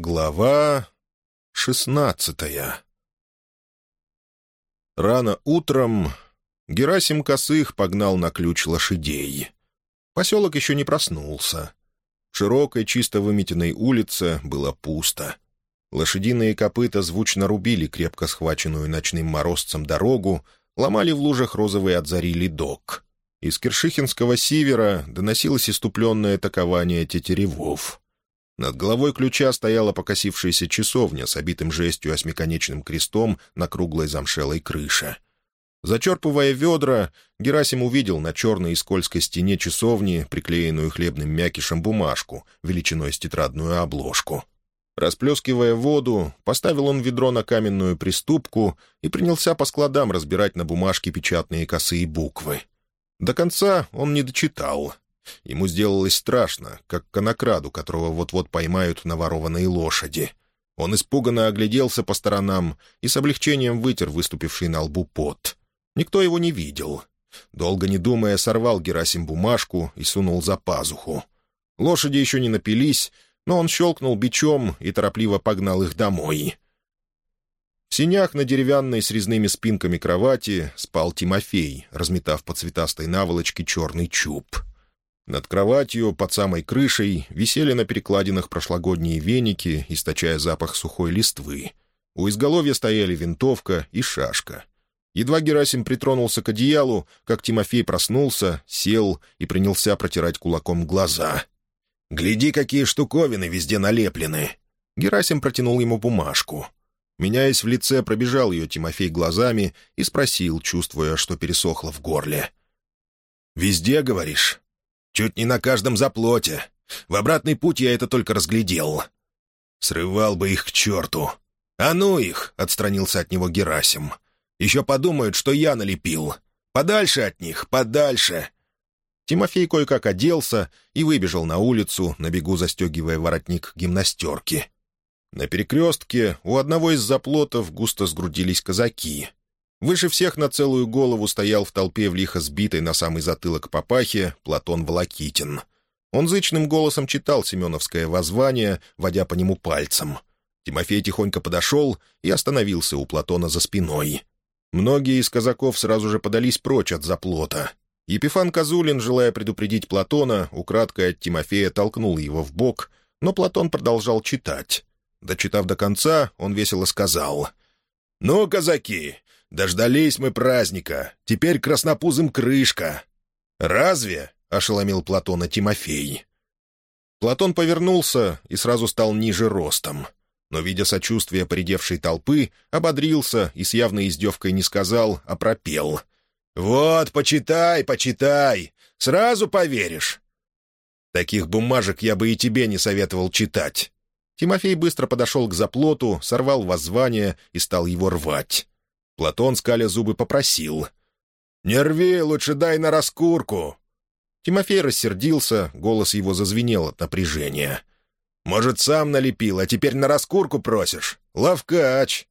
Глава шестнадцатая Рано утром Герасим Косых погнал на ключ лошадей. Поселок еще не проснулся. В широкой, чисто выметенной улице было пусто. Лошадиные копыта звучно рубили крепко схваченную ночным морозцем дорогу, ломали в лужах розовый от зари ледок. Из Кершихинского сивера доносилось иступленное такование тетеревов. Над головой ключа стояла покосившаяся часовня с обитым жестью осьмиконечным крестом на круглой замшелой крыше. Зачерпывая ведра, Герасим увидел на черной и скользкой стене часовни приклеенную хлебным мякишем бумажку величиной с тетрадную обложку. Расплескивая воду, поставил он ведро на каменную приступку и принялся по складам разбирать на бумажке печатные косые буквы. До конца он не дочитал — Ему сделалось страшно, как конокраду, которого вот-вот поймают на ворованной лошади. Он испуганно огляделся по сторонам и с облегчением вытер выступивший на лбу пот. Никто его не видел. Долго не думая, сорвал Герасим бумажку и сунул за пазуху. Лошади еще не напились, но он щелкнул бичом и торопливо погнал их домой. В синях на деревянной с резными спинками кровати спал Тимофей, разметав по цветастой наволочке черный чуб — над кроватью, под самой крышей, висели на перекладинах прошлогодние веники, источая запах сухой листвы. У изголовья стояли винтовка и шашка. Едва Герасим притронулся к одеялу, как Тимофей проснулся, сел и принялся протирать кулаком глаза. «Гляди, какие штуковины везде налеплены!» Герасим протянул ему бумажку. Меняясь в лице, пробежал ее Тимофей глазами и спросил, чувствуя, что пересохло в горле. «Везде, говоришь?» Чуть не на каждом заплоте. В обратный путь я это только разглядел. Срывал бы их к черту. «А ну их!» — отстранился от него Герасим. «Еще подумают, что я налепил. Подальше от них, подальше!» Тимофей кое-как оделся и выбежал на улицу, на бегу застегивая воротник гимнастерки. На перекрестке у одного из заплотов густо сгрудились казаки. Выше всех на целую голову стоял в толпе в лихо сбитой на самый затылок папахе Платон Волокитин. Он зычным голосом читал семеновское воззвание, водя по нему пальцем. Тимофей тихонько подошел и остановился у Платона за спиной. Многие из казаков сразу же подались прочь от заплота. Епифан Козулин, желая предупредить Платона, украдкой от Тимофея толкнул его в бок, но Платон продолжал читать. Дочитав до конца, он весело сказал — «Ну, казаки, Дождались мы праздника. Теперь краснопузым крышка. «Разве?» — ошеломил Платона Тимофей. Платон повернулся и сразу стал ниже ростом. Но, видя сочувствие поредевшей толпы, ободрился и с явной издевкой не сказал, а пропел. «Вот, почитай, почитай! Сразу поверишь!» Таких бумажек я бы и тебе не советовал читать. Тимофей быстро подошел к заплоту, сорвал воззвание и стал его рвать. Платон, скаля зубы, попросил. «Не рви, лучше дай на раскурку!» Тимофей рассердился, голос его зазвенел от напряжения. «Может, сам налепил, а теперь на раскурку просишь? Ловкач!»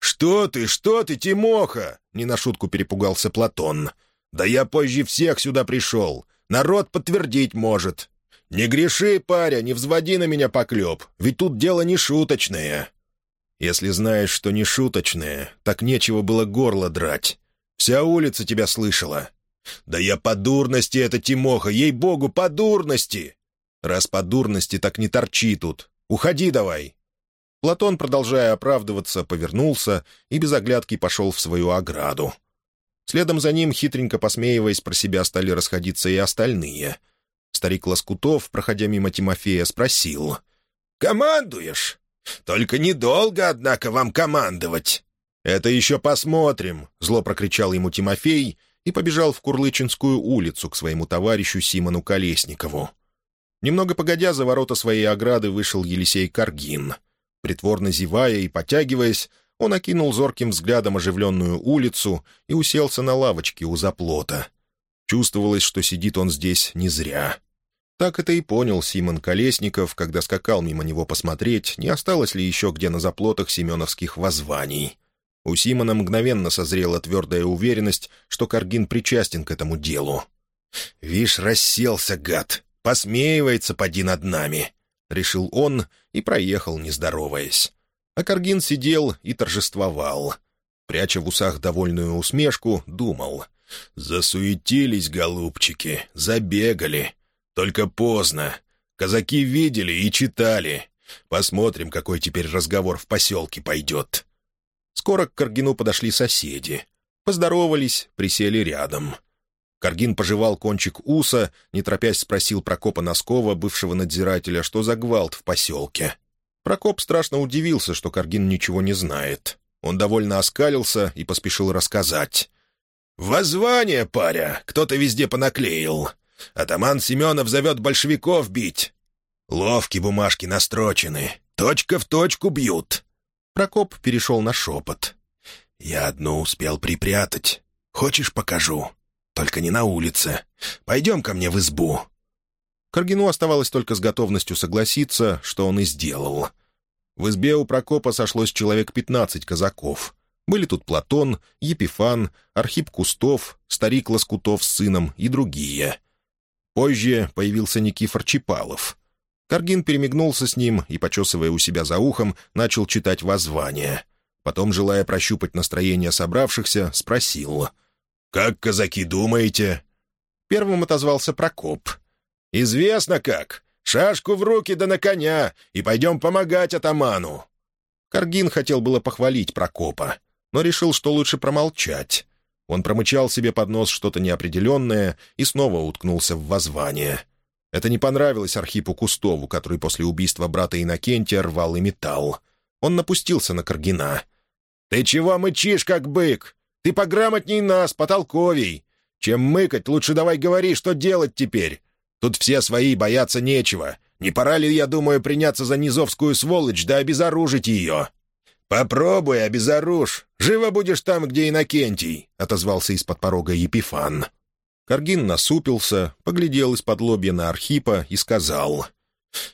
«Что ты, что ты, Тимоха?» — не на шутку перепугался Платон. «Да я позже всех сюда пришел. Народ подтвердить может. Не греши, паря, не взводи на меня поклеп, ведь тут дело не шуточное». Если знаешь, что не шуточное, так нечего было горло драть. Вся улица тебя слышала. Да я по дурности это, Тимоха, ей-богу, по дурности! Раз по дурности, так не торчи тут. Уходи давай!» Платон, продолжая оправдываться, повернулся и без оглядки пошел в свою ограду. Следом за ним, хитренько посмеиваясь про себя, стали расходиться и остальные. Старик Лоскутов, проходя мимо Тимофея, спросил. «Командуешь?» Только недолго, однако, вам командовать». «Это еще посмотрим», — зло прокричал ему Тимофей и побежал в Курлычинскую улицу к своему товарищу Симону Колесникову. Немного погодя, за ворота своей ограды вышел Елисей Каргин. Притворно зевая и потягиваясь, он окинул зорким взглядом оживленную улицу и уселся на лавочке у заплота. Чувствовалось, что сидит он здесь не зря. Так это и понял Симон Колесников, когда скакал мимо него посмотреть, не осталось ли еще где на заплотах семеновских воззваний. У Симона мгновенно созрела твердая уверенность, что Каргин причастен к этому делу. «Вишь, расселся, гад! Посмеивается, поди над нами! — решил он и проехал, не здороваясь. А Каргин сидел и торжествовал. Пряча в усах довольную усмешку, думал. «Засуетились, голубчики, забегали. Только поздно. Казаки видели и читали. Посмотрим, какой теперь разговор в поселке пойдет». Скоро к Каргину подошли соседи. Поздоровались, присели рядом. Каргин пожевал кончик уса, не торопясь спросил Прокопа Носкова, бывшего надзирателя, что за гвалт в поселке. Прокоп страшно удивился, что Каргин ничего не знает. Он довольно оскалился и поспешил рассказать. «Воззвание, паря, кто-то везде понаклеил. Атаман Семенов зовет большевиков бить. Ловки бумажки настрочены, точка в точку бьют». Прокоп перешел на шепот. «Я одну успел припрятать. Хочешь, покажу? Только не на улице. Пойдем ко мне в избу». Каргину оставалось только с готовностью согласиться, что он и сделал. В избе у Прокопа сошлось человек пятнадцать казаков. Были тут Платон, Епифан, Архип Кустов, старик Лоскутов с сыном и другие. Позже появился Никифор Чипалов. Каргин перемигнулся с ним и, почесывая у себя за ухом, начал читать воззвание. Потом, желая прощупать настроение собравшихся, спросил. «Как, казаки, думаете?» Первым отозвался Прокоп. «Известно как. Шашку в руки да на коня, и пойдем помогать атаману». Каргин хотел было похвалить Прокопа, но решил, что лучше промолчать. Он промычал себе под нос что-то неопределенное и снова уткнулся в воззвание. Это не понравилось Архипу Кустову, который после убийства брата Иннокентия рвал и металл. Он напустился на Каргина. «Ты чего мычишь, как бык? Ты пограмотней нас, потолковей. Чем мыкать, лучше давай говори, что делать теперь. Тут все свои, бояться нечего. Не пора ли, я думаю, приняться за низовскую сволочь да обезоружить ее?» «Попробуй, обезоружь. Живо будешь там, где Иннокентий», — отозвался из-под порога Епифан. Каргин насупился, поглядел из-под лобья на Архипа и сказал.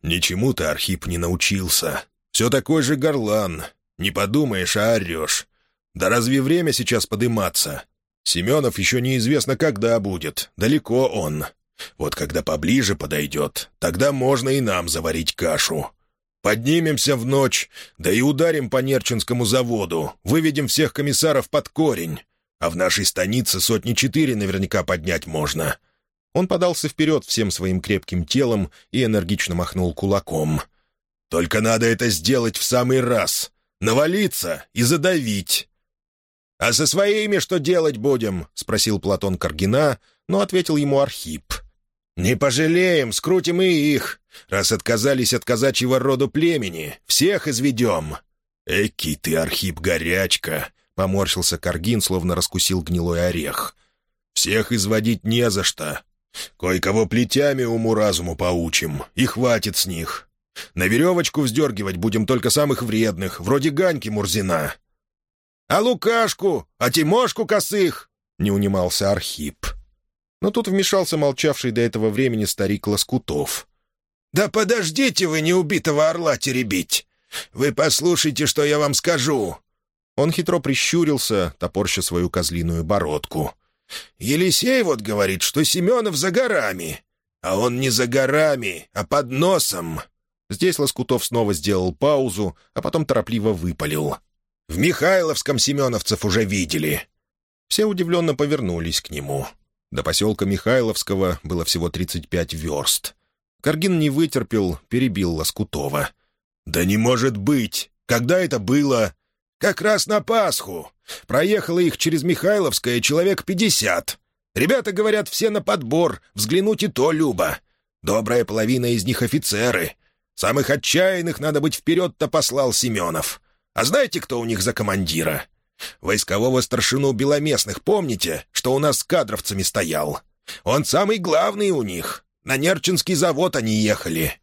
«Ничему ты, Архип, не научился. Все такой же горлан. Не подумаешь, а орешь. Да разве время сейчас подыматься? Семенов еще неизвестно, когда будет. Далеко он. Вот когда поближе подойдет, тогда можно и нам заварить кашу. Поднимемся в ночь, да и ударим по Нерчинскому заводу, выведем всех комиссаров под корень. А в нашей станице сотни четыре наверняка поднять можно». Он подался вперед всем своим крепким телом и энергично махнул кулаком. «Только надо это сделать в самый раз. Навалиться и задавить». «А со своими что делать будем?» — спросил Платон Каргина, но ответил ему Архип. «Не пожалеем, скрутим и их. Раз отказались от казачьего роду племени, всех изведем». «Эки ты, Архип, горячка!» — поморщился Каргин, словно раскусил гнилой орех. «Всех изводить не за что. Кое-кого плетями уму-разуму поучим, и хватит с них. На веревочку вздергивать будем только самых вредных, вроде Ганьки Мурзина». «А Лукашку? А Тимошку Косых?» — не унимался Архип. Но тут вмешался молчавший до этого времени старик Лоскутов. «Да подождите вы не убитого орла теребить! Вы послушайте, что я вам скажу!» Он хитро прищурился, топорща свою козлиную бородку. «Елисей вот говорит, что Семенов за горами. А он не за горами, а под носом!» Здесь Лоскутов снова сделал паузу, а потом торопливо выпалил. «В Михайловском семеновцев уже видели!» Все удивленно повернулись к нему. До поселка Михайловского было всего 35 верст. Каргин не вытерпел, перебил Лоскутова. «Да не может быть! Когда это было?» «Как раз на Пасху. Проехало их через Михайловское человек пятьдесят. Ребята, говорят, все на подбор, взглянуть и то любо. Добрая половина из них офицеры. Самых отчаянных надо быть вперед-то послал Семенов. А знаете, кто у них за командира? Войскового старшину Беломестных помните, что у нас с кадровцами стоял? Он самый главный у них. На Нерчинский завод они ехали».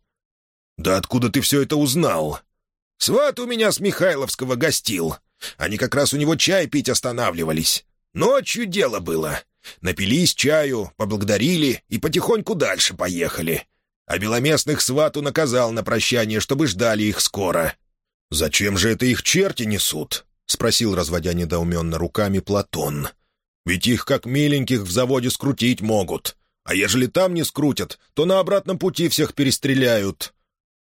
«Да откуда ты все это узнал?» «Сват у меня с Михайловского гостил. Они как раз у него чай пить останавливались. Ночью дело было. Напились чаю, поблагодарили и потихоньку дальше поехали. А Беломестных свату наказал на прощание, чтобы ждали их скоро». «Зачем же это их черти несут?» — спросил, разводя недоуменно руками, Платон. «Ведь их, как миленьких, в заводе скрутить могут. А ежели там не скрутят, то на обратном пути всех перестреляют».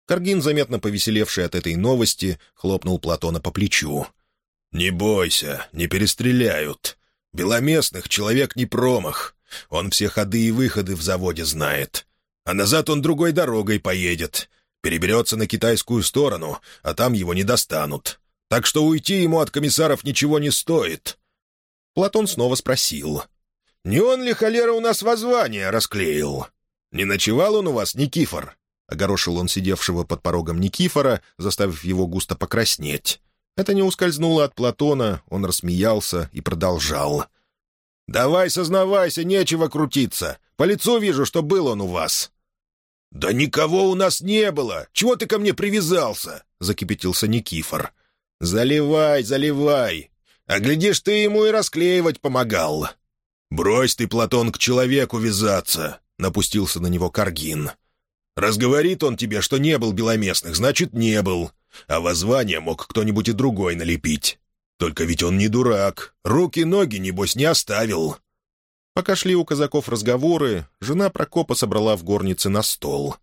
Каргин, заметно повеселевший от этой новости, хлопнул Платона по плечу. «Не бойся, не перестреляют. Беломестных человек не промах. Он все ходы и выходы в заводе знает. А назад он другой дорогой поедет. Переберется на китайскую сторону, а там его не достанут. Так что уйти ему от комиссаров ничего не стоит». Платон снова спросил. «Не он ли холера у нас воззвание расклеил? Не ночевал он у вас, Никифор?» Огорошил он сидевшего под порогом Никифора, заставив его густо покраснеть. Это не ускользнуло от Платона, он рассмеялся и продолжал. «Давай, сознавайся, нечего крутиться. По лицу вижу, что был он у вас». «Да никого у нас не было! Чего ты ко мне привязался?» — закипятился Никифор. «Заливай, заливай! А глядишь, ты ему и расклеивать помогал!» «Брось ты, Платон, к человеку вязаться!» — напустился на него Каргин. «Разговорит он тебе, что не был беломестных, значит, не был. А воззвание мог кто-нибудь и другой налепить. Только ведь он не дурак. Руки-ноги, небось, не оставил». Пока шли у казаков разговоры, жена Прокопа собрала в горнице на стол.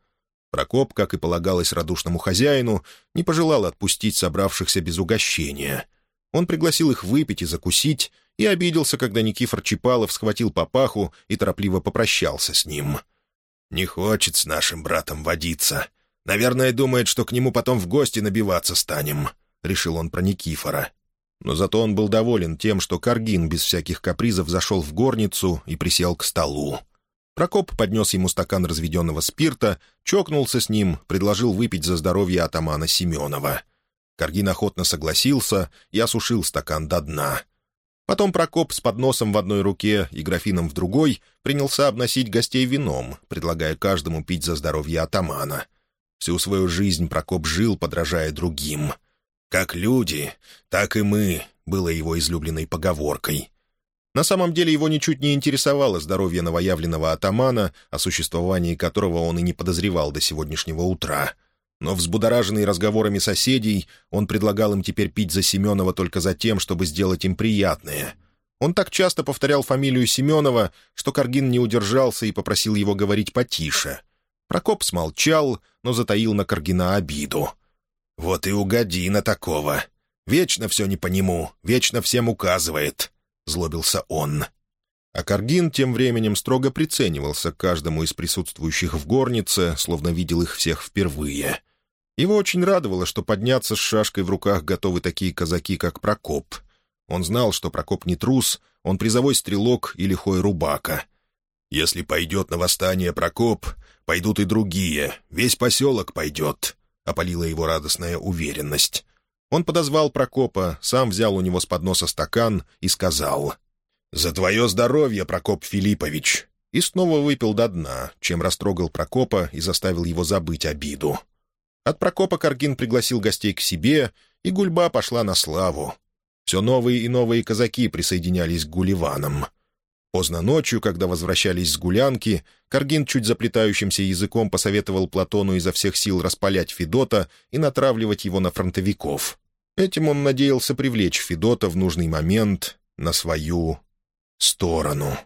Прокоп, как и полагалось радушному хозяину, не пожелал отпустить собравшихся без угощения. Он пригласил их выпить и закусить, и обиделся, когда Никифор Чипалов схватил папаху и торопливо попрощался с ним. «Не хочет с нашим братом водиться. Наверное, думает, что к нему потом в гости набиваться станем», — решил он про Никифора. Но зато он был доволен тем, что Каргин без всяких капризов зашел в горницу и присел к столу. Прокоп поднес ему стакан разведенного спирта, чокнулся с ним, предложил выпить за здоровье атамана Семенова. Каргин охотно согласился и осушил стакан до дна. Потом Прокоп с подносом в одной руке и графином в другой принялся обносить гостей вином, предлагая каждому пить за здоровье атамана. Всю свою жизнь Прокоп жил, подражая другим — «Как люди, так и мы», — было его излюбленной поговоркой. На самом деле его ничуть не интересовало здоровье новоявленного атамана, о существовании которого он и не подозревал до сегодняшнего утра. Но взбудораженный разговорами соседей, он предлагал им теперь пить за Семенова только за тем, чтобы сделать им приятное. Он так часто повторял фамилию Семенова, что Каргин не удержался и попросил его говорить потише. Прокоп смолчал, но затаил на Каргина обиду — «Вот и угоди на такого. Вечно все не по нему, вечно всем указывает», — злобился он. А Каргин тем временем строго приценивался к каждому из присутствующих в горнице, словно видел их всех впервые. Его очень радовало, что подняться с шашкой в руках готовы такие казаки, как Прокоп. Он знал, что Прокоп не трус, он призовой стрелок и лихой рубака. «Если пойдет на восстание Прокоп, пойдут и другие, весь поселок пойдет», — опалила его радостная уверенность. Он подозвал Прокопа, сам взял у него с подноса стакан и сказал «За твое здоровье, Прокоп Филиппович!» и снова выпил до дна, чем растрогал Прокопа и заставил его забыть обиду. От Прокопа Каргин пригласил гостей к себе, и гульба пошла на славу. Все новые и новые казаки присоединялись к гуливанам — Поздно ночью, когда возвращались с гулянки, Каргин чуть заплетающимся языком посоветовал Платону изо всех сил распалять Федота и натравливать его на фронтовиков. Этим он надеялся привлечь Федота в нужный момент на свою сторону.